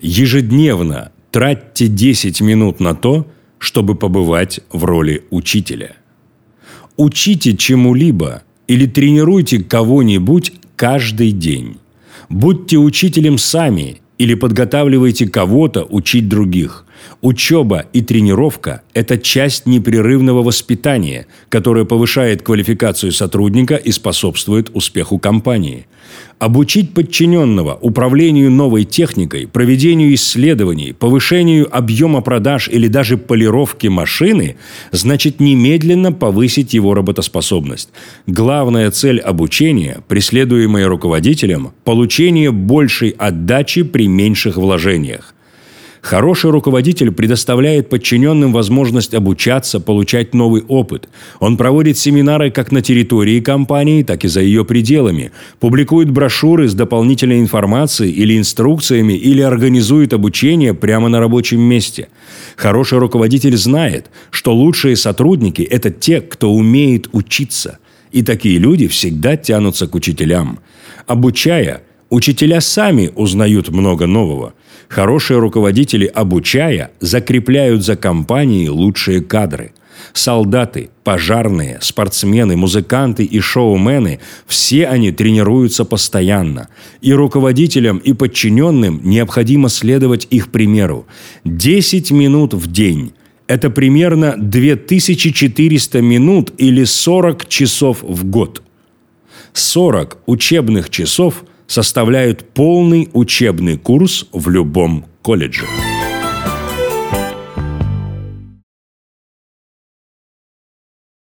Ежедневно тратьте 10 минут на то, чтобы побывать в роли учителя. Учите чему-либо или тренируйте кого-нибудь каждый день. Будьте учителем сами или подготавливайте кого-то учить других. Учеба и тренировка – это часть непрерывного воспитания, которое повышает квалификацию сотрудника и способствует успеху компании. Обучить подчиненного управлению новой техникой, проведению исследований, повышению объема продаж или даже полировке машины значит немедленно повысить его работоспособность. Главная цель обучения, преследуемая руководителем – получение большей отдачи при меньших вложениях. Хороший руководитель предоставляет подчиненным возможность обучаться, получать новый опыт. Он проводит семинары как на территории компании, так и за ее пределами, публикует брошюры с дополнительной информацией или инструкциями или организует обучение прямо на рабочем месте. Хороший руководитель знает, что лучшие сотрудники – это те, кто умеет учиться. И такие люди всегда тянутся к учителям. Обучая, учителя сами узнают много нового – Хорошие руководители, обучая, закрепляют за компанией лучшие кадры. Солдаты, пожарные, спортсмены, музыканты и шоумены – все они тренируются постоянно. И руководителям, и подчиненным необходимо следовать их примеру. 10 минут в день – это примерно 2400 минут или 40 часов в год. 40 учебных часов составляют полный учебный курс в любом колледже.